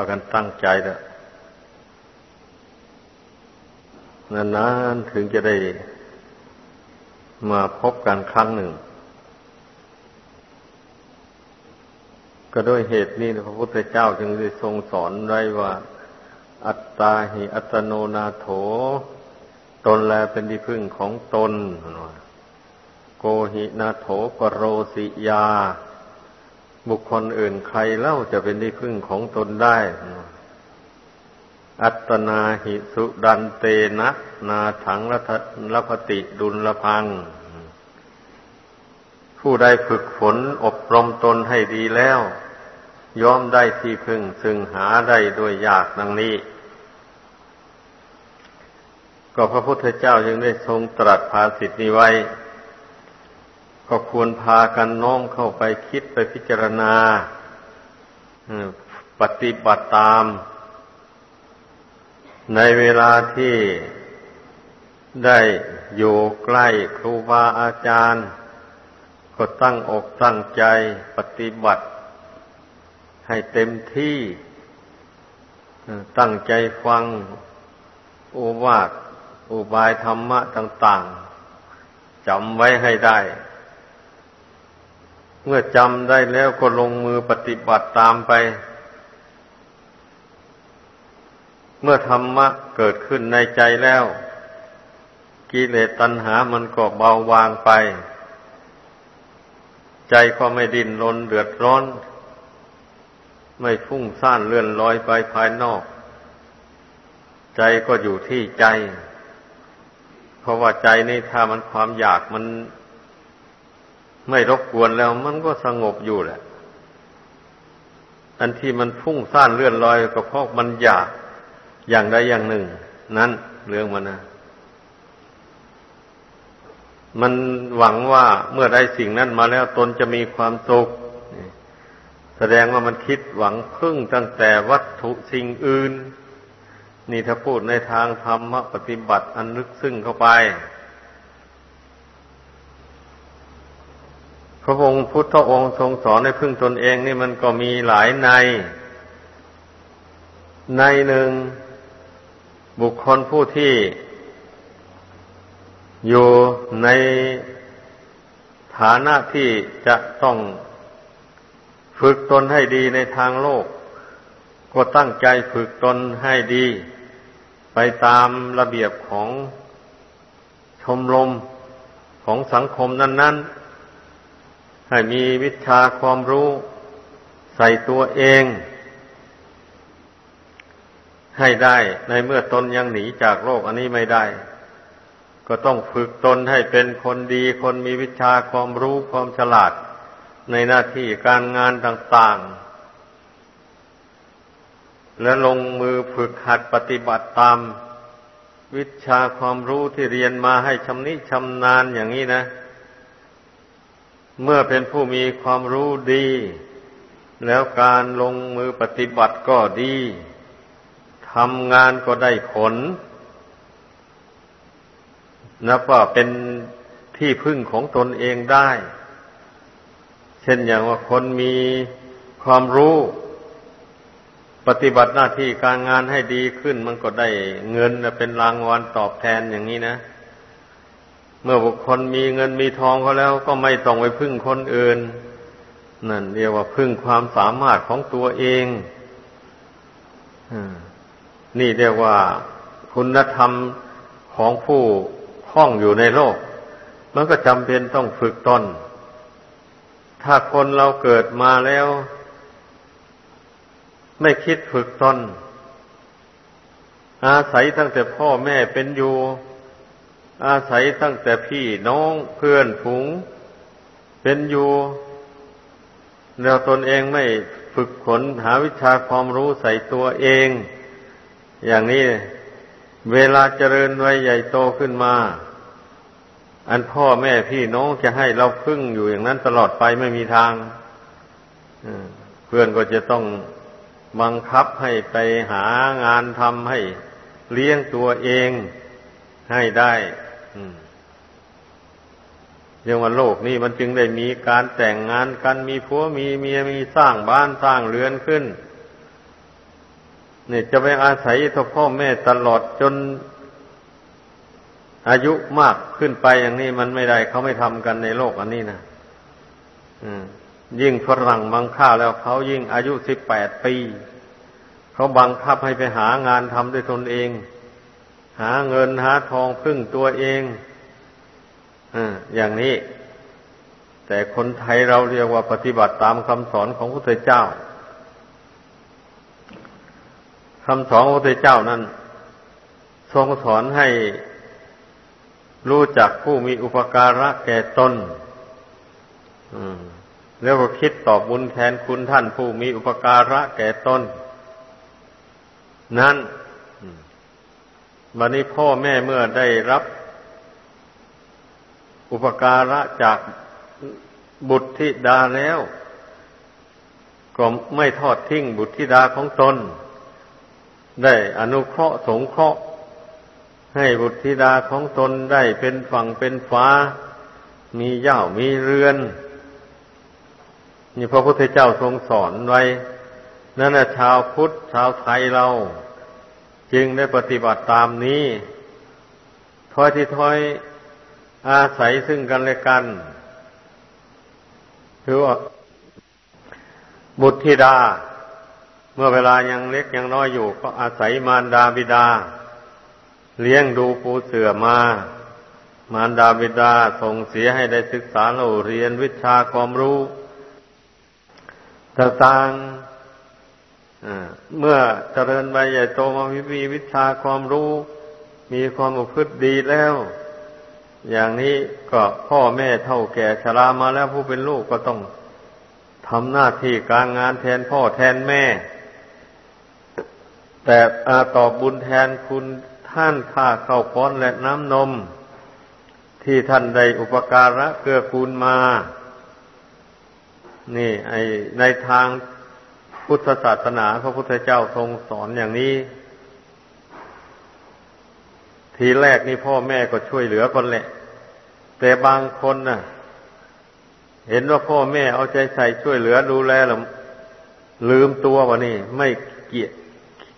ากันตั้งใจเถอะนานๆถึงจะได้มาพบกันครั้งหนึ่ง ก็ด้วยเหตุนี้พระพุทธเจ้าจึงได้ทรงสอนไว้ว่า อัตตาหิอัตโนนาโถ ตนแลเป็นที่พึ่งของตน โกหินาโถปโรสิยา บุคคลอื่นใครเล่าจะเป็นที่พึ่งของตนได้ อัตนาหิสุดันเตนะ นาถังรัพติดุลพัง ผู้ใดฝึกฝนอบรมตนให้ดีแล้ว ย่อมได้ที่พึ่งซึ่งหาได้โดยยากดังนี้ ก็พระพุทธเจ้ายังได้ทรงตรัสภาสิทธินี้ไว้ ก็ควรพากันน้อมเข้าไปคิดไปพิจารณาปฏิบัติตาม ในเวลาที่ได้อยู่ใกล้ครูบาอาจารย์ ก็ตั้งอกตั้งใจปฏิบัติ ให้เต็มที่ ตั้งใจฟังอุบาทอุบายธรรมะต่าง ๆจำไว้ให้ได้ เมื่อจำได้แล้วก็ลงมือปฏิบัติตามไป เมื่อธรรมะเกิดขึ้นในใจแล้ว กิเลสตัณหามันก็เบาบางไป ใจก็ไม่ดิ้นรนเดือดร้อน ไม่ฟุ้งซ่านเลื่อนลอยไปภายนอก ใจก็อยู่ที่ใจ เพราะว่าใจนี่ถ้ามันความอยากมัน ไม่รบกวนแล้วมันก็สงบอยู่แหละ อันที่มันฟุ้งซ่านเลื่อนลอยก็เพราะมันอยากอย่างใดอย่างหนึ่ง นั้นเรื่องมันนะมันหวังว่าเมื่อได้สิ่งนั้นมาแล้วตนจะมีความสุขแสดงว่ามันคิดหวังพึ่งตั้งแต่วัตถุสิ่งอื่น นี่ถ้าพูดในทางธรรมปฏิบัติอันลึกซึ้งเข้าไป ระองค์พุทธองค์ทรงสอนให้พึ่งตนเองนี่มันก็มีหลายใน ในหนึ่งบุคคลผู้ที่ อยู่ในฐานะที่จะต้องฝึกตนให้ดีในทางโลก ก็ตั้งใจฝึกตนให้ดี ไปตามระเบียบของชมรมของสังคมนั้น ๆ ให้มีวิชาความรู้ใส่ตัวเอง ให้ได้ในเมื่อตนยังหนีจากโลกอันนี้ไม่ได้ ก็ต้องฝึกตนให้เป็นคนดีคนมีวิชาความรู้ความฉลาด ในหน้าที่การงานต่าง ๆ และลงมือฝึกหัดปฏิบัติตามวิชาความรู้ที่เรียนมาให้ชำนิชำนาญอย่างนี้นะ เมื่อเป็นผู้มีความรู้ดี แล้วการลงมือปฏิบัติก็ดีทำงานก็ได้ผลนับว่าเป็นที่พึ่งของตนเองได้ เช่นอย่างว่าคนมีความรู้ ปฏิบัติหน้าที่การงานให้ดีขึ้น มันก็ได้เงินเป็นรางวัลตอบแทนอย่างนี้นะ เมื่อบุคคลมีเงินมีทองเขาแล้วก็ไม่ต้องไปพึ่งคนอื่น นั่นเรียกว่าพึ่งความสามารถของตัวเองนี่เรียกว่าคุณธรรมของผู้ห้องอยู่ในโลก มันก็จำเป็นต้องฝึกตน ถ้าคนเราเกิดมาแล้ว ไม่คิดฝึกตน อาศัยตั้งแต่พ่อแม่เป็นอยู่ อาศัยตั้งแต่พี่น้องเพื่อนฝูง เป็นอยู่แล้วตนเองไม่ฝึกขนหาวิชาความรู้ใส่ตัวเอง อย่างนี้เวลาเจริญวัยใหญ่โตขึ้นมา อันพ่อแม่พี่น้องจะให้เราพึ่งอยู่อย่างนั้นตลอดไปไม่มีทางเพื่อนก็จะต้องบังคับให้ไปหางานทำให้เลี้ยงตัวเองให้ได้ ยังว่าโลกนี้มันจึงได้มีการแต่งงานกันมีผัวมีเมียมีสร้างบ้านสร้างเรือนขึ้น เนี่ยจะไปอาศัยต่อพ่อแม่ตลอดจน อายุมากขึ้นไปอย่างนี้มันไม่ได้เขาไม่ทำกันในโลกอันนี้นะยิ่งฝรั่งบังค่าแล้วเขายิ่งอายุสิบแปดปี เขาบังคับให้ไปหางานทำด้วยตนเอง หาเงินหาทองพึ่งตัวเองออย่างนี้ แต่คนไทยเราเรียกว่าปฏิบัติตามคำสอนของพระพุทธเจ้าคำสอนของพระพุทธเจ้านั้น ทรงสอนให้รู้จักผู้มีอุปการะแก่ตนแล้วก็คิดตอบบุญแทนคุณท่านผู้มีอุปการะแก่ตน นั้น บัดนี้พ่อแม่เมื่อได้รับอุปการะจากบุตรธิดาแล้ว ก็ไม่ทอดทิ้งบุตรธิดาของตน ได้อนุเคราะห์สงเคราะห์ ให้บุตรธิดาของตนได้เป็นฝั่งเป็นฟ้า มีเย่ามีเรือนนี่พระพุทธเจ้าทรงสอนไว้นั่นแหละชาวพุทธชาวไทยเรา จึงได้ปฏิบัติตามนี้ถอยที่ถอยอาศัยซึ่งกันและกัน คือว่าบุตรธิดา เมื่อเวลายังเล็กยังน้อยอยู่ ก็อาศัยมารดาบิดา เลี้ยงดูปูเสือมา มารดาบิดาส่งเสียให้ได้ศึกษาเราเรียนวิชาความรู้ต่างๆ เมื่อเจริญไปใหญ่โตมามีวิชาความรู้ มีความอุพฤติดีแล้ว อย่างนี้ก็พ่อแม่เท่าแก่ชรามาแล้วผู้เป็นลูกก็ต้องทำหน้าที่การงานแทนพ่อแทนแม่ แต่ตอบบุญแทนคุณท่านค่าเข้าวป้อนและน้ำนม ที่ท่านได้อุปการะเกื้อกูลมา นี่ ไอในทาง พุทธศาสนาพระพุทธเจ้าทรงสอนอย่างนี้ ทีแรกนี่พ่อแม่ก็ช่วยเหลือคนแหละ แต่บางคนน่ะ เห็นว่าพ่อแม่เอาใจใส่ช่วยเหลือดูแลแล้วลืมตัววะนี่ ไม่เกียร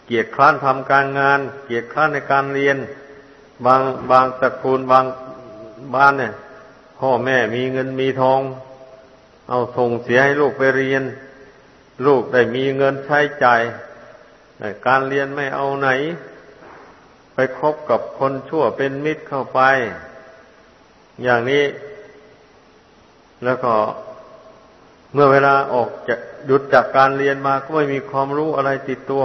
เกียร์คร้านทำการงาน เกียร์คร้านในการเรียน บางบางตระกูลบางบ้านเนี่ย พ่อแม่มีเงินมีทอง เอาส่งเสียให้ลูกไปเรียน ลูกได้มีเงินใช้ใจ่ายการเรียนไม่เอาไหน ไปคบกับคนชั่วเป็นมิตรเข้าไป อย่างนี้ แล้วก็เมื่อเวลาออกจะหยุดจากการเรียนมาก็ไม่มีความรู้อะไรติดตัว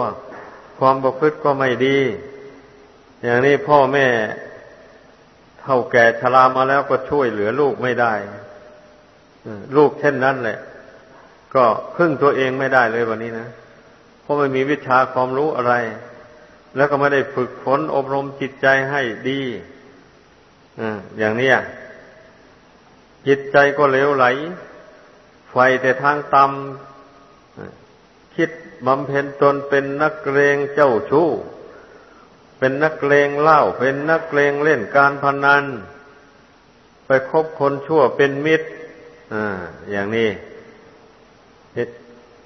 ความประพฤติก็ไม่ดี อย่างนี้พ่อแม่เท่าแก่ชรามาแล้วก็ช่วยเหลือลูกไม่ได้ ลูกเช่นนั้นแหละ ก็พึ่งตัวเองไม่ได้เลยวันนี้นะ เพราะไม่มีวิชาความรู้อะไร แล้วก็ไม่ได้ฝึกฝนอบรมจิตใจให้ดีอย่างนี้จิตใจก็เลวไหลไฟแต่ทางต่ำคิดบำเพ็ญตนเป็นนักเกรงเจ้าชู้ เป็นนักเกรงเล่า เป็นนักเกรงเล่นการพนัน ไปคบคนชั่วเป็นมิตร อ่า อย่างนี้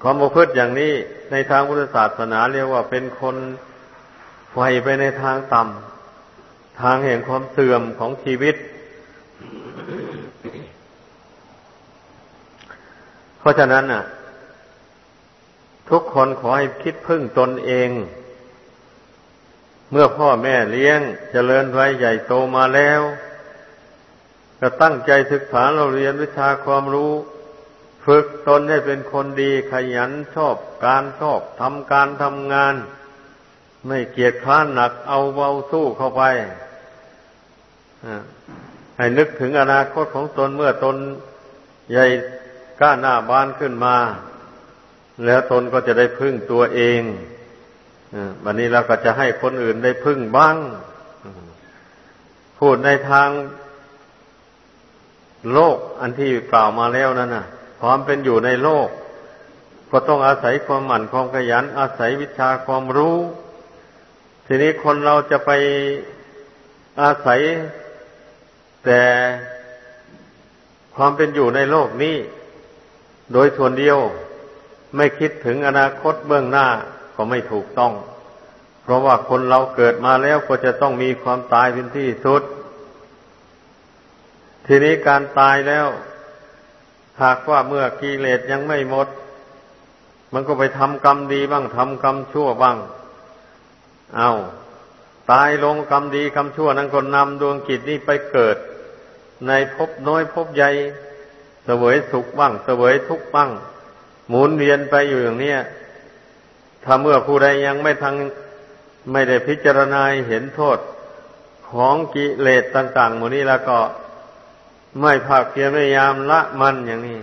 ความประพฤติอย่างนี้ในทางพุทธศาสนาเรียกว่าเป็นคนไฟไปในทางต่ำทางแห่งความเสื่อมของชีวิต เพราะฉะนั้นน่ะ ทุกคนขอให้คิดพึ่งตนเอง เมื่อพ่อแม่เลี้ยงจเจริญไว้ใหญ่โตมาแล้ว ก็ตั้งใจศึกษาเราเรียนวิชาความรู้ ฝึกตนให้เป็นคนดีขยันชอบการชอบทำการทำงาน ไม่เกียจคร้านหนักเอาเบาสู้เข้าไปให้นึกถึงอนาคตของตนเมื่อตนใหญ่ก้าหน้าบานขึ้นมา แล้วตนก็จะได้พึ่งตัวเองวันนี้เราก็จะให้คนอื่นได้พึ่งบ้างพูดในทางโลกอันที่กล่าวมาแล้วนั่นน่ะ ความเป็นอยู่ในโลก ก็ต้องอาศัยความหมั่นความขยัน อาศัยวิชาความรู้ ทีนี้คนเราจะไปอาศัย แต่ความเป็นอยู่ในโลกนี้ โดยส่วนเดียวไม่คิดถึงอนาคตเบื้องหน้าก็ไม่ถูกต้อง เพราะว่าคนเราเกิดมาแล้วก็จะต้องมีความตายเป็นที่สุด ทีนี้การตายแล้ว หากว่าเมื่อกิเลสยังไม่หมด มันก็ไปทำกรรมดีบ้างทำกรรมชั่วบ้าง เอาตายลงกรรมดีกรรมชั่วนั้นก็นำดวงจิตนี้ไปเกิด ในภพน้อยภพใหญ่เสวยสุขบ้างเสวยทุกข์บ้าง หมุนเวียนไปอยู่อย่างนี้ถ้าเมื่อผู้ใดยังไม่ทังไม่ได้พิจารณาเห็นโทษของกิเลสต่าง ๆ หมดนี้แล้วก็ ไม่ภาคเพียรพยายามละมันอย่างนี้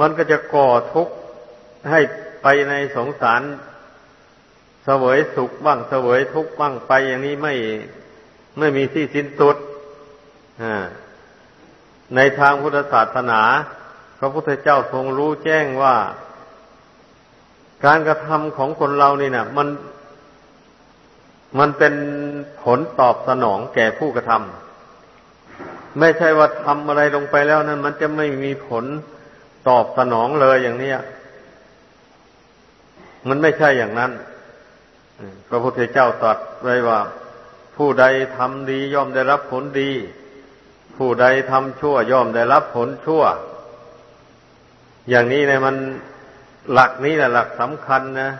มันก็จะก่อทุกข์ให้ไปในสงสารเสวยสุขบ้างเสวยทุกข์บ้างไปอย่างนี้ไม่ไม่มีที่สิ้นสุดในทางพุทธศาสนา พระพุทธเจ้าทรงรู้แจ้งว่า การกระทำของคนเรานี่นะมัน มันเป็นผลตอบสนองแก่ผู้กระทำ ไม่ใช่ว่าทำอะไรลงไปแล้วนั้น มันจะไม่มีผลตอบสนองเลยอย่างนี้มันไม่ใช่อย่างนั้นพระพุทธเจ้าตรัสไว้ว่า ผู้ใดทำดีย่อมได้รับผลดี ผู้ใดทำชั่วย่อมได้รับผลชั่ว อย่างนี้เนี่ยมันหลักนี้แหละหลักสำคัญนะ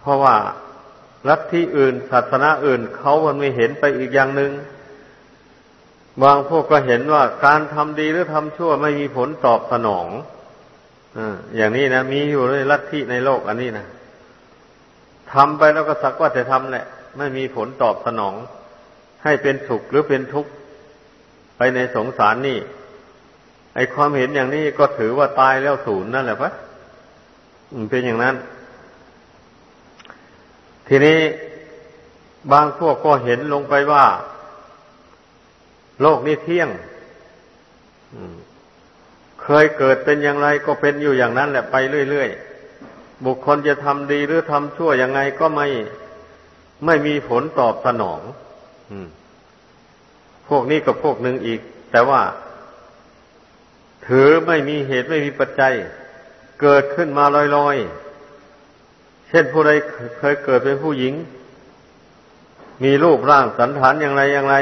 เพราะว่าลัทธิอื่นศาสนาอื่นเขามันไม่เห็นไปอีกอย่างหนึง่ง บางพวกก็เห็นว่าการทำดีหรือทำชั่วไม่มีผลตอบสนองอย่างนี้นะมีอยู่ในลัทธิในโลกอันนี้นะทำไปแล้วก็สักว่าจะทำแหละ ไม่มีผลตอบสนอง ให้เป็นสุขหรือเป็นทุกข์ไปในสงสารนี่ ไอความเห็นอย่างนี้ก็ถือว่าตายแล้วศูนย์นั่นแหละปะมันเป็นอย่างนั้น ทีนี้บางพวกก็เห็นลงไปว่า โลกนี้เที่ยงเคยเกิดเป็นอย่างไรก็เป็นอยู่อย่างนั้นแหละไปเรื่อยๆ บุคคลจะทำดีหรือทำชั่วยังไงก็ไม่ไม่มีผลตอบสนองพวกนี้กับพวกหนึ่งอีก แต่ว่า ถือไม่มีเหตุไม่มีปัจจัย เกิดขึ้นมาลอยๆ เช่นผู้ใดเคยเกิดเป็นผู้หญิง มีรูปร่างสันฐานอย่างไรอย่างไร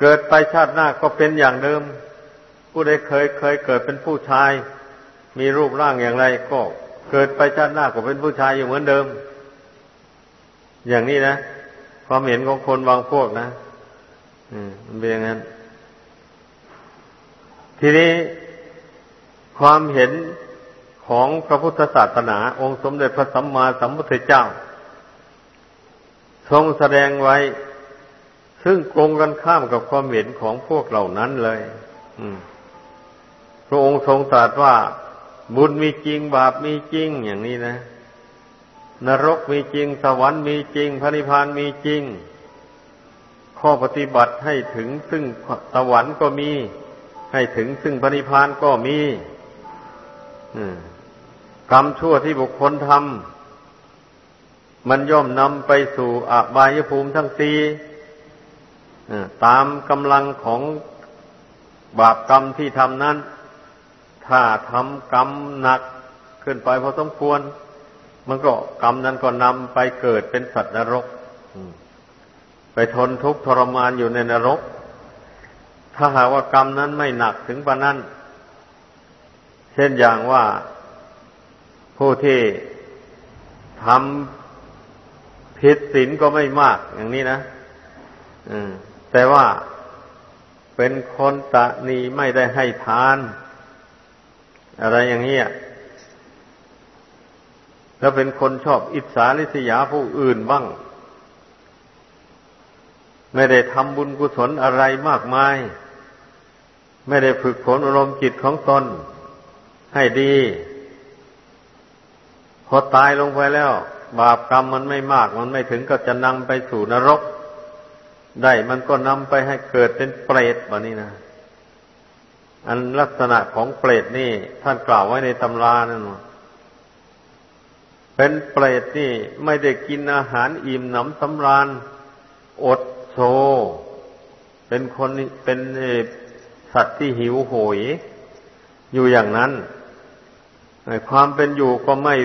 เกิดไปชาติหน้าก็เป็นอย่างเดิม ผู้ใดเคยเคยเกิดเป็นผู้ชาย มีรูปร่างอย่างไร ก็เกิดไปชาติหน้าก็เป็นผู้ชายอยู่เหมือนเดิม อย่างนี้นะ ความเห็นของคนบางพวกนะ อืมมันเป็นอย่างนั้น ทีนี้ความเห็นของพระพุทธศาสนา องค์สมเด็จพระสัมมาสัมพุทธเจ้า ทรงแสดงไว้ ซึ่งตรงกันข้ามกับความเห็นของพวกเหล่านั้นเลยพระองค์ทรงตรัสว่า บุญมีจริงบาปมีจริงอย่างนี้นะ นรกมีจริง สวรรค์มีจริงพระนิพพานมีจริง ข้อปฏิบัติให้ถึงซึ่งสวรรค์ก็มี ให้ถึงซึ่งพระนิพพานก็มีกรรมชั่วที่บุคคลทำมันย่อมนำไปสู่อาบายภูมิทั้งสี่ ตามกำลังของบาปกรรมที่ทำนั้น ถ้าทำกรรมหนักขึ้นไปพอสมควร มันก็กรรมนั้นก็นำไปเกิดเป็นสัตว์นรก ไปทนทุกข์ทรมานอยู่ในนรก ถ้าหากว่ากรรมนั้นไม่หนักถึงปานนั้น เช่นอย่างว่าผู้ที่ทำผิดศีลก็ไม่มากอย่างนี้นะ แต่ว่าเป็นคนตะนีไม่ได้ให้ทาน อะไรอย่างนี้แล้วเป็นคนชอบอิจฉาริษยาผู้อื่นบ้าง ไม่ได้ทำบุญกุศลอะไรมากมาย ไม่ได้ฝึกฝนอารมณ์จิตของตน ให้ดี พอตายลงไปแล้ว บาปกรรมมันไม่มาก มันไม่ถึงก็จะนำไปสู่นรก ได้มันก็นำไปให้เกิดเป็นเปรตแบบนี้นะ อันลักษณะของเปรตนี่ ท่านกล่าวไว้ในตำรานั่นเป็นเปรตนี่ ไม่ได้กินอาหารอิ่มหนำสำราญ อดโซ เป็นคนเป็นสัตว์ที่หิวโหย อยู่อย่างนั้นความเป็นอยู่ก็ไม่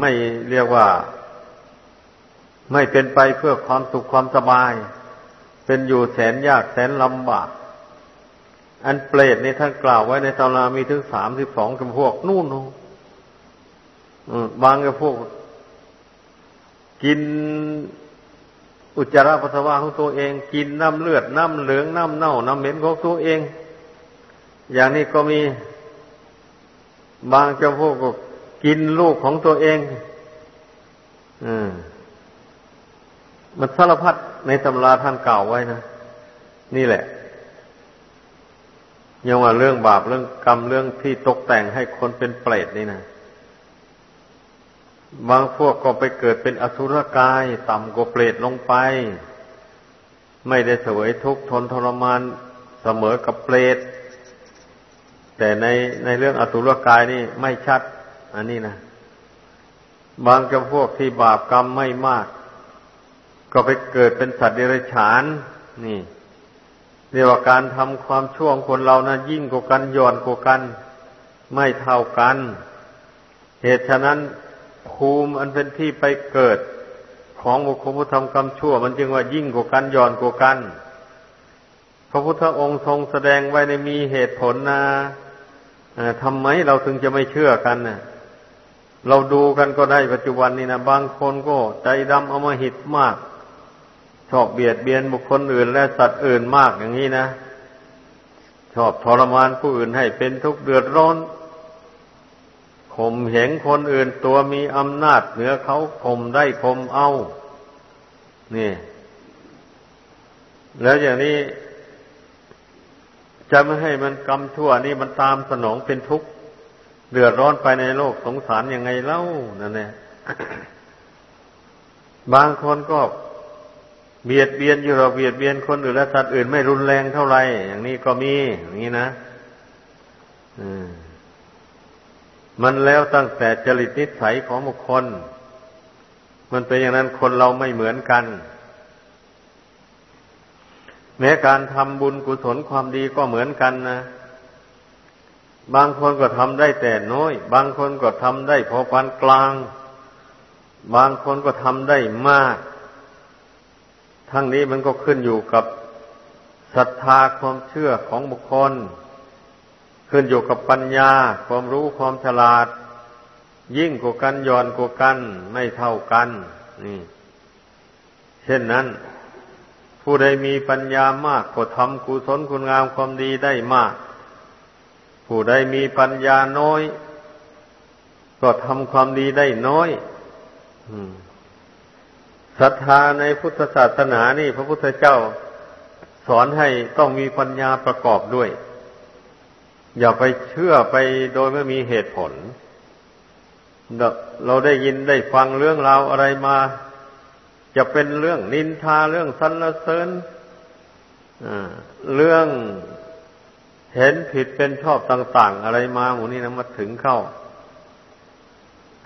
ไม่เรียกว่า ไม่เป็นไปเพื่อความสุขความสบาย เป็นอยู่แสนยากแสนลำบาก อันเปรตในท่านกล่าวไว้ในตำรามีถึงสามสิบสองจำพวกนู่นนบางจำพวก กินอุจจาระปัสสาวะของตัวเอง กินน้ำเลือดน้ำเหลืองน้ำเน่า น้ำเหม็นของตัวเอง อย่างนี้ก็มีบางเจ้าพวกก็กินลูกของตัวเอง อืม มันสารพัดในตำราท่านเก่าไว้นะ นี่แหละยังว่าเรื่องบาปเรื่องกรรมเรื่องที่ตกแต่งให้คนเป็นเปรตนี่นะบางพวกก็ไปเกิดเป็นอสุรกาย ต่ำกว่าเปรตลงไป ไม่ได้เสวยทุกข์ทนทรมานเสมอกับเปรตแต่ในในเรื่องอสุรกายนี่ไม่ชัด อันนี้นะบางจำพวกที่บาปกรรมไม่มาก ก็ไปเกิดเป็นสัตว์เดรัจฉาน นี่เรียกว่าการทำความชั่วของคนเรานะยิ่งกว่ากันย่อนกว่ากัน ไม่เท่ากัน เหตุฉะนั้นภูมิอันเป็นที่ไปเกิด ของบุคคลผู้ทำกรรมชั่ว มันจึงว่ายิ่งกว่ากันย่อนกว่ากัน พระพุทธองค์ทรงแสดงไว้ในมีเหตุผลนะทำไมเราถึงจะไม่เชื่อกันนะเราดูกันก็ได้ปัจจุบันนี้นะบางคนก็ใจดำเอามาหิดมาก ชอบเบียดเบียนบุคคลอื่น และสัตว์อื่นมากอย่างนี้นะ ชอบทรมานผู้อื่นให้เป็นทุกข์เดือดร้อนข่มเหงคนอื่นตัวมีอำนาจเหนือเขาข่มได้ข่มเอา นี่ แล้วอย่างนี้ จะไม่ให้มันกรรมชั่วนี่มันตามสนองเป็นทุกข์เดือดร้อนไปในโลกสงสารยังไงเล่านั่นแหละบางคนก็ เบียดเบียนอยู่เราเบียดเบียนคนอื่นและสัตว์อื่นไม่รุนแรงเท่าไหร่อย่างนี้ก็มีอย่างนี้นะมันแล้วตั้งแต่จริตนิสัยของบุคคล มันเป็นอย่างนั้นคนเราไม่เหมือนกัน แม้การทำบุญกุศลความดีก็เหมือนกันนะบางคนก็ทำได้แต่น้อย บางคนก็ทำได้พอปานกลาง บางคนก็ทำได้มาก ทั้งนี้มันก็ขึ้นอยู่กับศรัทธาความเชื่อของบุคคล ขึ้นอยู่กับปัญญา ความรู้ความฉลาด ยิ่งกว่ากันย่อนกว่ากัน ไม่เท่ากันนี่เช่นนั้น ผู้ใดมีปัญญามากก็ทำกุศลคุณงามความดีได้มาก ผู้ใดมีปัญญาน้อย ก็ทำความดีได้น้อย ศรัทธาในพุทธศาสนานี่ พระพุทธเจ้าสอนให้ต้องมีปัญญาประกอบด้วย อย่าไปเชื่อไปโดยไม่มีเหตุผล เราได้ยินได้ฟังเรื่องราวอะไรมา จะเป็นเรื่องนินทาเรื่องสรรเสริญเรื่องเห็นผิดเป็นชอบต่าง ๆ อะไรมาหมูนี้นะมาถึงเข้า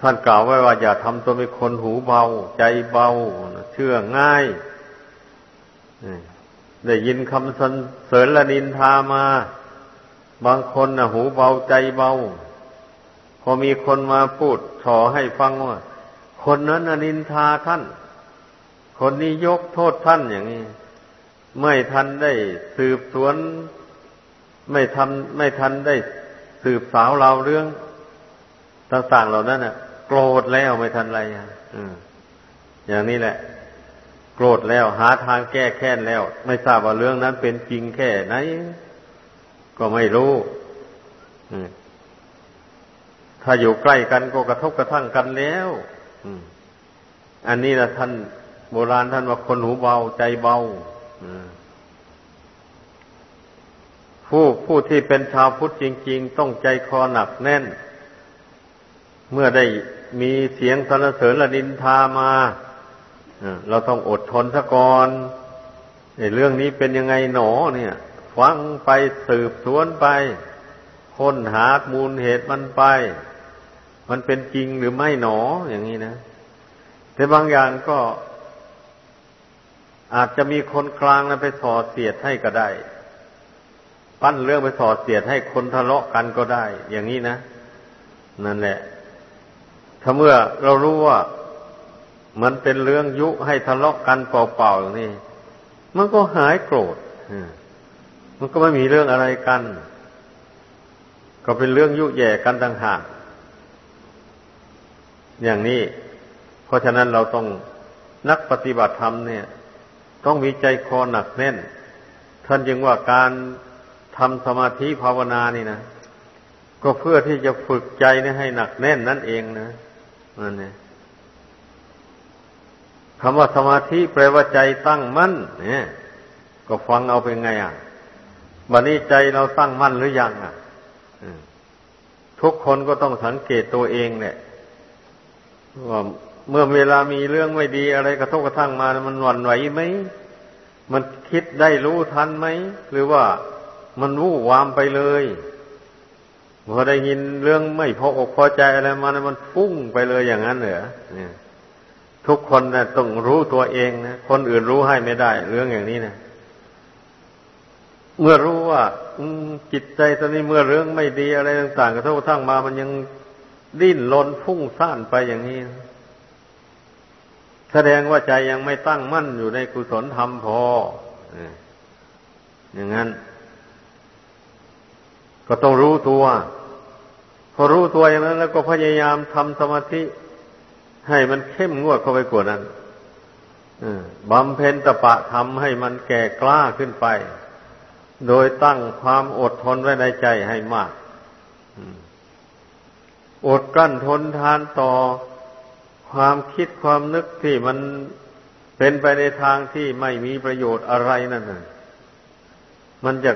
ท่านกล่าวไว้ว่าอย่าทำตัวเป็นคนหูเบา ใจเบาเชื่อง่ายได้ยินคำสรรเสริญละนินทามา บางคนนะหูเบาใจเบา พอมีคนมาพูดฉอให้ฟังว่า คนนั้นนินทาท่าน คนนี้ยกโทษท่านอย่างนี้ไม่ทันได้สืบสวน ไม่ทำไม่ทันได้สืบสาวเราเรื่องต่างๆเหล่านั้นน่ะ โกรธแล้วไม่ทันไรอะอย่างนี้แหละ โกรธแล้วหาทางแก้แค้นแล้ว ไม่ทราบว่าเรื่องนั้นเป็นจริงแค่ไหน ก็ไม่รู้ถ้าอยู่ใกล้กันก็กระทบกระทั่งกันแล้วอันนี้นะท่านโบราณท่านว่าคนหูเบาใจเบาผู้ผู้ที่เป็นชาวพุทธจริง ๆ ต้องใจคอหนักแน่น เมื่อได้ มีเสียงสรรเสริญละดินทามาเราต้องอดทนซะก่อนเรื่องนี้เป็นยังไงหนอเนี่ย ฟังไปสืบสวนไป ค้นหามูลเหตุมันไป มันเป็นจริงหรือไม่หนออย่างนี้นะ แต่บางอย่างก็อาจจะมีคนกลางนะไปสอดเสียดให้ก็ได้ ปั้นเรื่องไปสอดเสียดให้คนทะเลาะกันก็ได้ อย่างนี้นะ นั่นแหละ ถ้าเมื่อเรารู้ว่ามันเป็นเรื่องยุให้ทะเลาะกันเปล่าๆอย่างนี้ มันก็หายโกรธมันก็ไม่มีเรื่องอะไรกัน ก็เป็นเรื่องยุแย่กันต่างหากอย่างนี้ เพราะฉะนั้นเราต้องนักปฏิบัติธรรมเนี่ย ต้องมีใจคอหนักแน่น ท่านจึงว่าการทำสมาธิภาวนานี่นะก็เพื่อที่จะฝึกใจให้หนักแน่นนั่นเองนะ นั่นเนี่ยคำว่าสมาธิแปลว่าใจตั้งมั่นเนี่ยก็ฟังเอาเป็นไงอะบัดนี้ใจเราตั้งมั่นหรือยังอะทุกคนก็ต้องสังเกตตัวเองเนี่ยว่าเมื่อเวลามีเรื่องไม่ดีอะไรกระทบกระทั่งมา มันหวั่นไหวไหม มันคิดได้รู้ทันไหม หรือว่ามันวู่วามไปเลย พอได้ยินเรื่องไม่พออกพอใจอะไรมามันฟุ้งไปเลยอย่างนั้นเหรอเนี่ยทุกคนนะต้องรู้ตัวเองนะคนอื่นรู้ให้ไม่ได้ เรื่องอย่างนี้นะเมื่อรู้ว่าจิตใจตอนนี้เมื่อเรื่องไม่ดีอะไรต่างๆกระทบกระทั่งมา มันยังดิ้นรนฟุ้งซ่านไปอย่างนี้ แสดงว่าใจยังไม่ตั้งมั่นอยู่ในกุศลธรรมพออย่างนั้น ก็ต้องรู้ตัว พอรู้ตัวอย่างนั้น แล้วก็พยายามทำสมาธิ ให้มันเข้มงวดเข้าไปกว่านั้นบำเพ็ญตะปะทำให้มันแก่กล้าขึ้นไป โดยตั้งความอดทนไว้ในใจให้มากอดกั้นทนทานต่อความคิดความนึกที่มันเป็นไปในทางที่ไม่มีประโยชน์อะไรนั่นน่ะมันจะ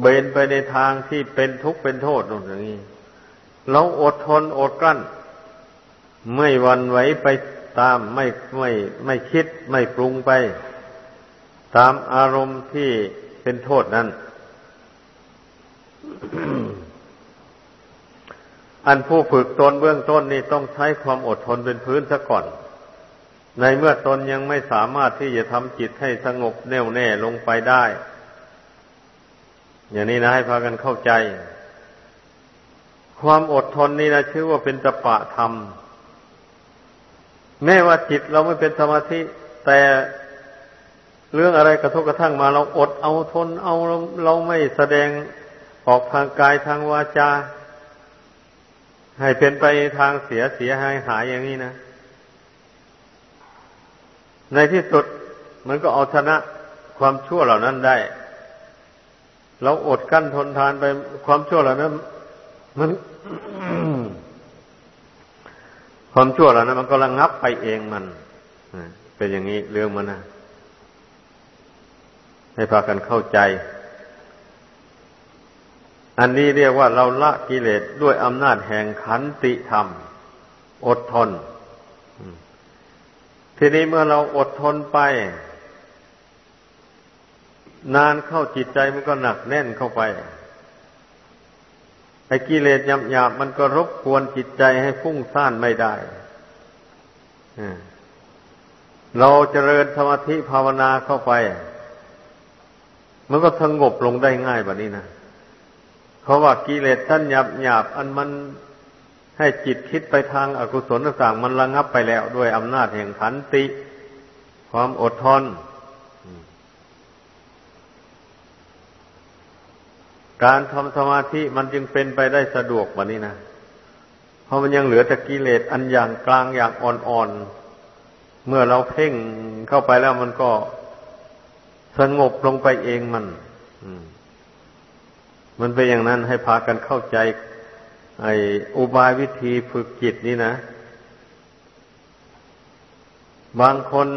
เบนไปในทางที่เป็นทุกข์เป็นโทษนั่นอย่างนี้เราอดทนอดกลั้น ไม่วันไหวไปตามไม่ไม่ไม่คิดไม่ปรุงไป ตามอารมณ์ที่เป็นโทษนั้น อันผู้ฝึกตนเบื้องต้นนี่ต้องใช้ความอดทนเป็นพื้นซะก่อน ในเมื่อตนยังไม่สามารถที่จะทำจิตให้สงบแน่วแน่ลงไปได้ อย่างนี้นะให้พากันเข้าใจ ความอดทนนี่นะชื่อว่าเป็นตปะธรรม แม้ว่าจิตเราไม่เป็นสมาธิ แต่เรื่องอะไรกระทบกระทั่งมา เราอดเอาทนเอาเราเราไม่แสดงออกทางกายทางวาจา ให้เป็นไปทางเสียเสียหายหายอย่างนี้นะ ในที่สุดมันก็เอาชนะความชั่วเหล่านั้นได้ เราอดกั้นทนทานไปความชั่วเหล่านั้นมัน ความชั่วเหล่านั้นมันก็ระงงับไปเองมันเป็นอย่างนี้เรื่องมันนะให้พากันเข้าใจ อันนี้เรียกว่าเราละกิเลสด้วยอำนาจแห่งขันติธรรม อดทน ทีนี้เมื่อเราอดทนไป นานเข้าจิตใจมันก็หนักแน่นเข้าไปไอ้กิเลสหยาบๆมันก็รบกวนจิตใจให้ฟุ้งซ่านไม่ได้เราเจริญสมาธิภาวนาเข้าไป มันก็สงบลงได้ง่ายแบบนี้นะเพราะว่ากิเลสท่านหยาบหยาบอันมันให้จิตคิดไปทางอากุศลต่างๆมันระงับไปแล้ว ด้วยอำนาจแห่งขันติ ความอดทน การทำสมาธิมันจึงเป็นไปได้สะดวกแบบนี้นะ เพราะมันยังเหลือแต่กิเลสอันอย่างกลางอย่างอ่อนๆ เมื่อเราเพ่งเข้าไปแล้วมันก็สงบลงไปเองมันมันเป็นอย่างนั้นให้พากันเข้าใจ ไอ้อุบายวิธีฝึกจิตนี่นะ บางคน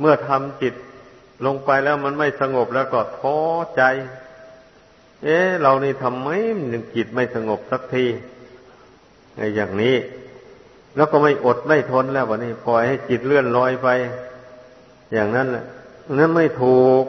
เมื่อทำจิตลงไปแล้วมันไม่สงบแล้วก็ท้อใจ เอ๊ะเรานี่ทำไมมันจิตไม่สงบสักทีไอ้อย่างนี้ แล้วก็ไม่อดไม่ทนแล้ววะนี่ปล่อยให้จิตเลื่อนลอยไป อย่างนั้นแหละนั้นไม่ถูก